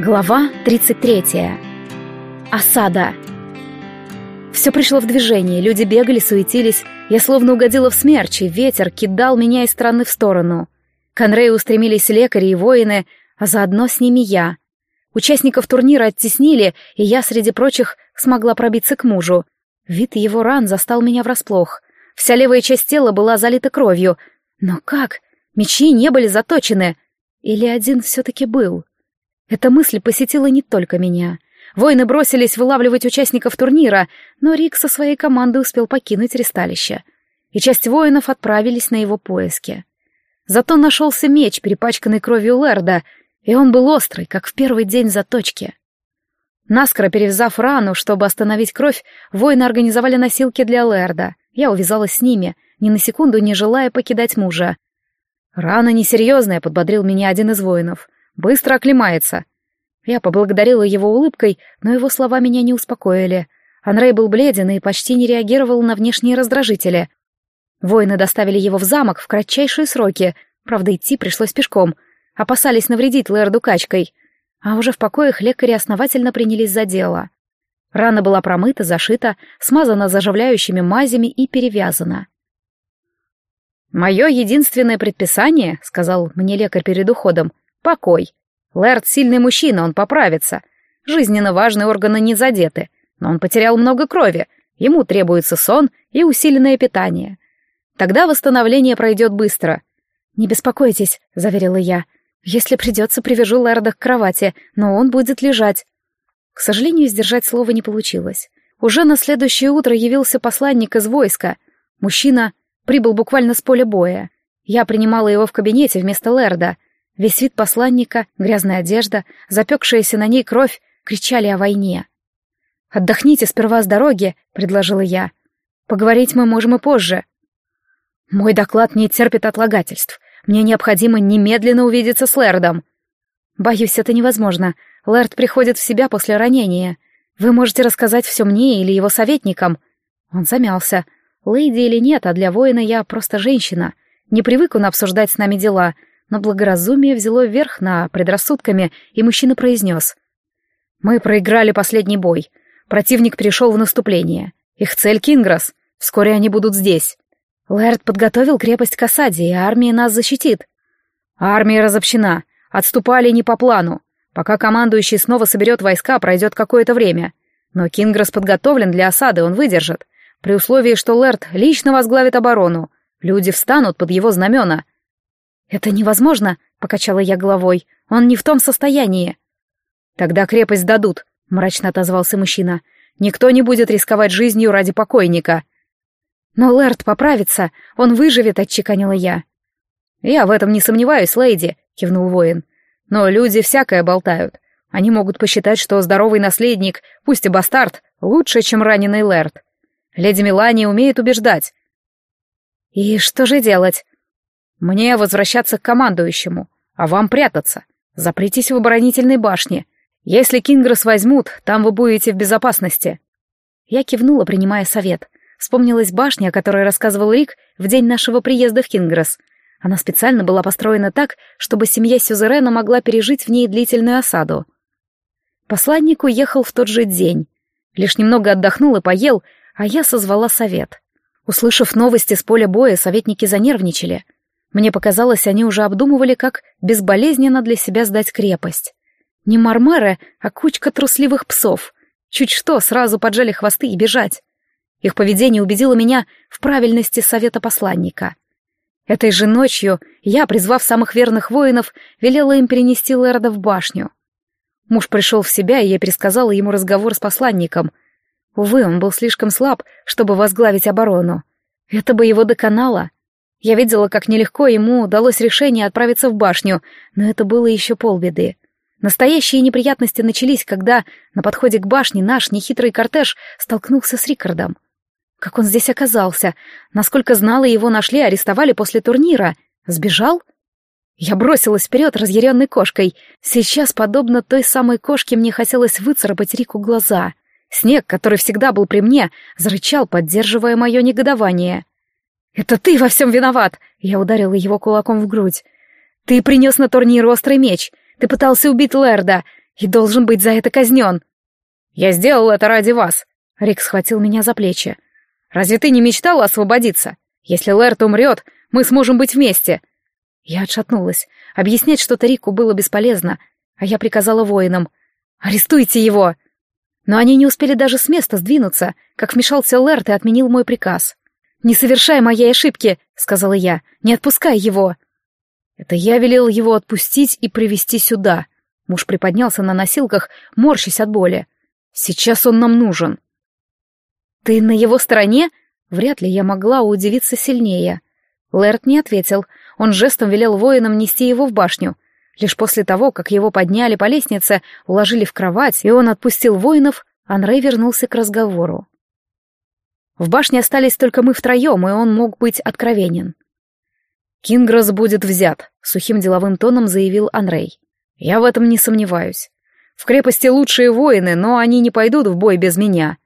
Глава 33. Осада. Все пришло в движение, люди бегали, суетились. Я словно угодила в смерч, и ветер кидал меня из стороны в сторону. К Анрею устремились лекари и воины, а заодно с ними я. Участников турнира оттеснили, и я, среди прочих, смогла пробиться к мужу. Вид его ран застал меня врасплох. Вся левая часть тела была залита кровью. Но как? Мечи не были заточены. Или один все-таки был? Эта мысль посетила не только меня. Воины бросились вылавливать участников турнира, но Рик со своей командой успел покинуть ресталище. И часть воинов отправились на его поиски. Зато нашелся меч, перепачканный кровью Лерда, и он был острый, как в первый день заточки. Наскоро перевязав рану, чтобы остановить кровь, воины организовали носилки для Лерда. Я увязалась с ними, ни на секунду не желая покидать мужа. «Рана несерьезная», — подбодрил меня один из воинов. Быстро оклемается. Я поблагодарила его улыбкой, но его слова меня не успокоили. Анрей был бледен и почти не реагировал на внешние раздражители. Воины доставили его в замок в кратчайшие сроки, правда, идти пришлось пешком. Опасались навредить Лэрду качкой. А уже в покоях лекари основательно принялись за дело. Рана была промыта, зашита, смазана заживляющими мазями и перевязана. «Мое единственное предписание», — сказал мне лекарь перед уходом, Покой. Лэрд сильный мужчина, он поправится. Жизненно важные органы не задеты, но он потерял много крови. Ему требуется сон и усиленное питание. Тогда восстановление пройдет быстро. «Не беспокойтесь», — заверила я. «Если придется, привяжу Лэрда к кровати, но он будет лежать». К сожалению, сдержать слово не получилось. Уже на следующее утро явился посланник из войска. Мужчина прибыл буквально с поля боя. Я принимала его в кабинете вместо Лерда — Весь вид посланника, грязная одежда, запекшаяся на ней кровь кричали о войне. «Отдохните сперва с дороги», — предложила я. «Поговорить мы можем и позже». «Мой доклад не терпит отлагательств. Мне необходимо немедленно увидеться с Лэрдом». «Боюсь, это невозможно. Лэрд приходит в себя после ранения. Вы можете рассказать все мне или его советникам». Он замялся. «Лейди или нет, а для воина я просто женщина. Не привык он обсуждать с нами дела» но благоразумие взяло верх на предрассудками, и мужчина произнес. «Мы проиграли последний бой. Противник перешел в наступление. Их цель — Кингрос. Вскоре они будут здесь. Лэрд подготовил крепость к осаде, и армия нас защитит. Армия разобщена. Отступали не по плану. Пока командующий снова соберет войска, пройдет какое-то время. Но Кингрос подготовлен для осады, он выдержит. При условии, что Лэрд лично возглавит оборону. Люди встанут под его знамена — «Это невозможно», — покачала я головой. «Он не в том состоянии». «Тогда крепость дадут», — мрачно отозвался мужчина. «Никто не будет рисковать жизнью ради покойника». «Но Лэрд поправится, он выживет», — отчеканила я. «Я в этом не сомневаюсь, леди», — кивнул воин. «Но люди всякое болтают. Они могут посчитать, что здоровый наследник, пусть и бастард, лучше, чем раненый Лэрд. Леди Мелания умеет убеждать». «И что же делать?» Мне возвращаться к командующему, а вам прятаться. Запритесь в оборонительной башне. Если Кингрос возьмут, там вы будете в безопасности». Я кивнула, принимая совет. Вспомнилась башня, о которой рассказывал Рик в день нашего приезда в Кингрос. Она специально была построена так, чтобы семья Сюзерена могла пережить в ней длительную осаду. Посланник уехал в тот же день. Лишь немного отдохнул и поел, а я созвала совет. Услышав новости с поля боя, советники занервничали — мне показалось, они уже обдумывали, как безболезненно для себя сдать крепость. Не мармеры, а кучка трусливых псов. Чуть что, сразу поджали хвосты и бежать. Их поведение убедило меня в правильности совета посланника. Этой же ночью я, призвав самых верных воинов, велела им перенести Лерда в башню. Муж пришел в себя, и я пересказала ему разговор с посланником. Увы, он был слишком слаб, чтобы возглавить оборону. Это бы его доконало. Я видела, как нелегко ему удалось решение отправиться в башню, но это было еще полбеды. Настоящие неприятности начались, когда на подходе к башне наш нехитрый кортеж столкнулся с Рикардом. Как он здесь оказался? Насколько знала, его нашли, арестовали после турнира. Сбежал? Я бросилась вперед разъяренной кошкой. Сейчас, подобно той самой кошке, мне хотелось выцарапать Рику глаза. Снег, который всегда был при мне, зарычал, поддерживая мое негодование. «Это ты во всем виноват!» Я ударила его кулаком в грудь. «Ты принес на турнир острый меч. Ты пытался убить Лерда. и должен быть за это казнен. Я сделал это ради вас. Рик схватил меня за плечи. Разве ты не мечтала освободиться? Если Лэрт умрет, мы сможем быть вместе. Я отшатнулась. Объяснять что-то Рику было бесполезно, а я приказала воинам. «Арестуйте его!» Но они не успели даже с места сдвинуться, как вмешался Лэрт и отменил мой приказ. «Не совершай моей ошибки», — сказала я, — «не отпускай его». Это я велел его отпустить и привести сюда. Муж приподнялся на носилках, морщась от боли. «Сейчас он нам нужен». «Ты на его стороне?» Вряд ли я могла удивиться сильнее. Лэрт не ответил. Он жестом велел воинам нести его в башню — Лишь после того, как его подняли по лестнице, уложили в кровать, и он отпустил воинов, Анрей вернулся к разговору. В башне остались только мы втроем, и он мог быть откровенен. «Кингрос будет взят», — сухим деловым тоном заявил Анрей. «Я в этом не сомневаюсь. В крепости лучшие воины, но они не пойдут в бой без меня.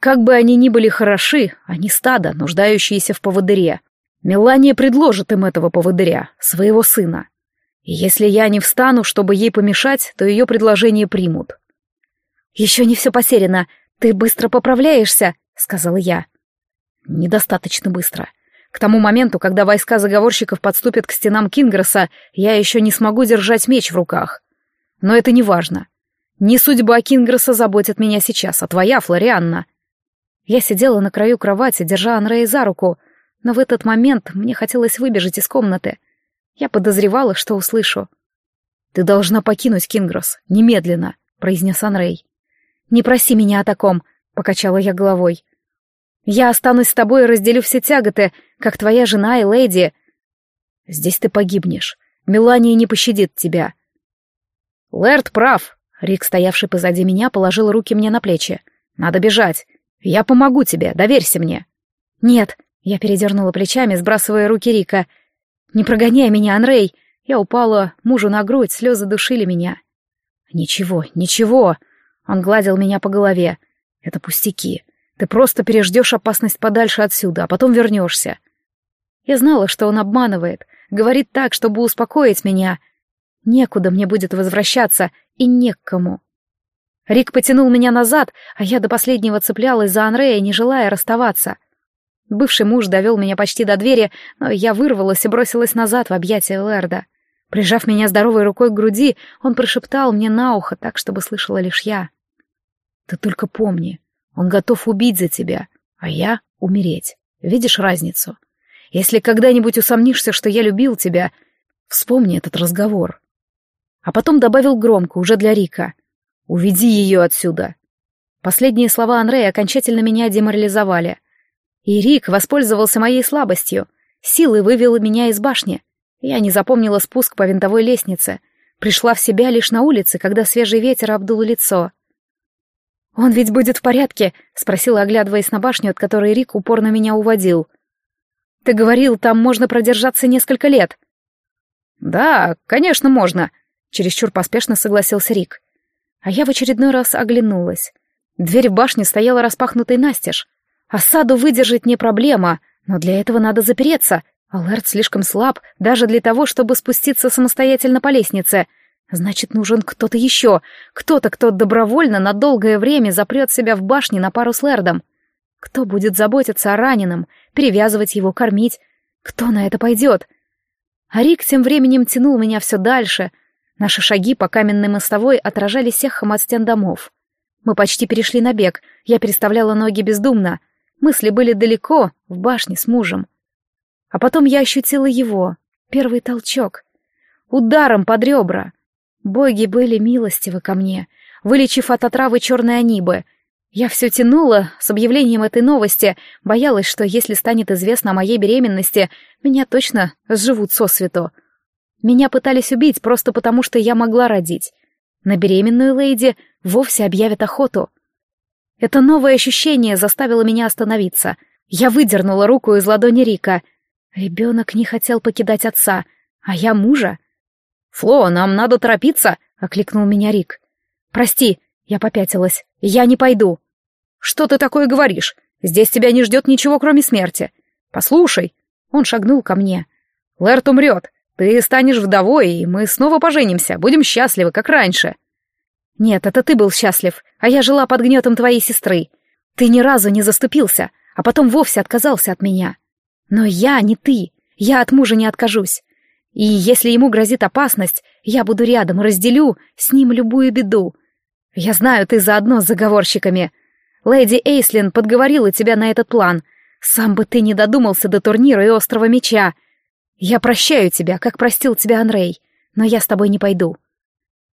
Как бы они ни были хороши, они стадо, нуждающиеся в поводыре. Мелания предложит им этого поводыря, своего сына. И если я не встану, чтобы ей помешать, то ее предложение примут. «Еще не все потеряно. Ты быстро поправляешься», — сказала я. «Недостаточно быстро. К тому моменту, когда войска заговорщиков подступят к стенам Кингроса, я еще не смогу держать меч в руках. Но это не важно. Не судьба Кингроса заботит меня сейчас, а твоя, Флорианна». Я сидела на краю кровати, держа Анрея за руку, но в этот момент мне хотелось выбежать из комнаты — я подозревала, что услышу. «Ты должна покинуть Кингрос, немедленно», — произнес Анрей. «Не проси меня о таком», — покачала я головой. «Я останусь с тобой и разделю все тяготы, как твоя жена и леди». «Здесь ты погибнешь. Мелания не пощадит тебя». «Лэрд прав», — Рик, стоявший позади меня, положил руки мне на плечи. «Надо бежать. Я помогу тебе, доверься мне». «Нет», — я передернула плечами, сбрасывая руки Рика, — «Не прогоняй меня, Анрей!» Я упала мужу на грудь, слезы душили меня. «Ничего, ничего!» Он гладил меня по голове. «Это пустяки. Ты просто переждешь опасность подальше отсюда, а потом вернешься». Я знала, что он обманывает, говорит так, чтобы успокоить меня. Некуда мне будет возвращаться и не к кому. Рик потянул меня назад, а я до последнего цеплялась за Анрея, не желая расставаться — Бывший муж довел меня почти до двери, но я вырвалась и бросилась назад в объятия Лерда. Прижав меня здоровой рукой к груди, он прошептал мне на ухо так, чтобы слышала лишь я. «Ты только помни, он готов убить за тебя, а я — умереть. Видишь разницу? Если когда-нибудь усомнишься, что я любил тебя, вспомни этот разговор». А потом добавил громко, уже для Рика. «Уведи ее отсюда». Последние слова Андрея окончательно меня деморализовали — и Рик воспользовался моей слабостью, силой вывел меня из башни. Я не запомнила спуск по винтовой лестнице, пришла в себя лишь на улице, когда свежий ветер обдул лицо. «Он ведь будет в порядке?» — спросила, оглядываясь на башню, от которой Рик упорно меня уводил. «Ты говорил, там можно продержаться несколько лет». «Да, конечно, можно», — чересчур поспешно согласился Рик. А я в очередной раз оглянулась. Дверь в башне стояла распахнутой настежь. Осаду выдержать не проблема, но для этого надо запереться. Алерт слишком слаб даже для того, чтобы спуститься самостоятельно по лестнице. Значит, нужен кто-то еще, кто-то, кто добровольно на долгое время запрет себя в башне на пару с Лердом. Кто будет заботиться о раненом, перевязывать его, кормить? Кто на это пойдет? А Рик тем временем тянул меня все дальше. Наши шаги по каменной мостовой отражались эхом от стен домов. Мы почти перешли на бег, я переставляла ноги бездумно — Мысли были далеко, в башне с мужем. А потом я ощутила его, первый толчок. Ударом под ребра. Боги были милостивы ко мне, вылечив от отравы черной анибы. Я все тянула с объявлением этой новости, боялась, что если станет известно о моей беременности, меня точно сживут сосвету. Меня пытались убить просто потому, что я могла родить. На беременную леди вовсе объявят охоту — это новое ощущение заставило меня остановиться. Я выдернула руку из ладони Рика. Ребенок не хотел покидать отца, а я мужа. «Фло, нам надо торопиться!» — окликнул меня Рик. «Прости», — я попятилась, — «я не пойду». «Что ты такое говоришь? Здесь тебя не ждет ничего, кроме смерти. Послушай». Он шагнул ко мне. «Лэрт умрет. Ты станешь вдовой, и мы снова поженимся, будем счастливы, как раньше». Нет, это ты был счастлив, а я жила под гнетом твоей сестры. Ты ни разу не заступился, а потом вовсе отказался от меня. Но я не ты, я от мужа не откажусь. И если ему грозит опасность, я буду рядом, разделю с ним любую беду. Я знаю, ты заодно с заговорщиками. Леди Эйслин подговорила тебя на этот план. Сам бы ты не додумался до турнира и острова меча. Я прощаю тебя, как простил тебя Анрей, но я с тобой не пойду.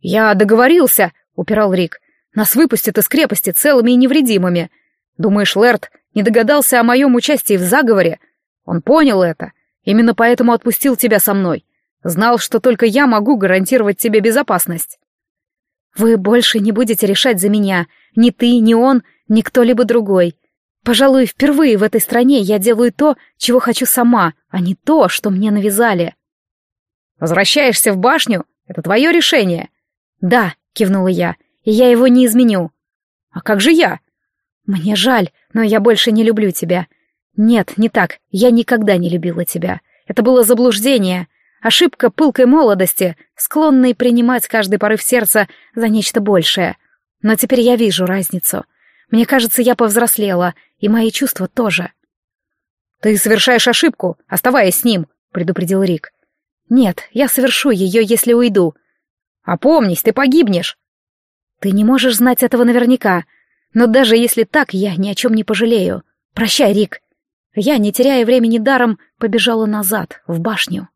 Я договорился, упирал Рик. Нас выпустят из крепости целыми и невредимыми. Думаешь, Лэрд не догадался о моем участии в заговоре? Он понял это. Именно поэтому отпустил тебя со мной. Знал, что только я могу гарантировать тебе безопасность. Вы больше не будете решать за меня. Ни ты, ни он, ни кто-либо другой. Пожалуй, впервые в этой стране я делаю то, чего хочу сама, а не то, что мне навязали. Возвращаешься в башню? Это твое решение? Да, кивнула я, и я его не изменю. А как же я? Мне жаль, но я больше не люблю тебя. Нет, не так, я никогда не любила тебя. Это было заблуждение, ошибка пылкой молодости, склонной принимать каждый порыв сердца за нечто большее. Но теперь я вижу разницу. Мне кажется, я повзрослела, и мои чувства тоже. «Ты совершаешь ошибку, оставаясь с ним», — предупредил Рик. «Нет, я совершу ее, если уйду». «Опомнись, ты погибнешь». «Ты не можешь знать этого наверняка, но даже если так, я ни о чем не пожалею. Прощай, Рик». Я, не теряя времени даром, побежала назад, в башню.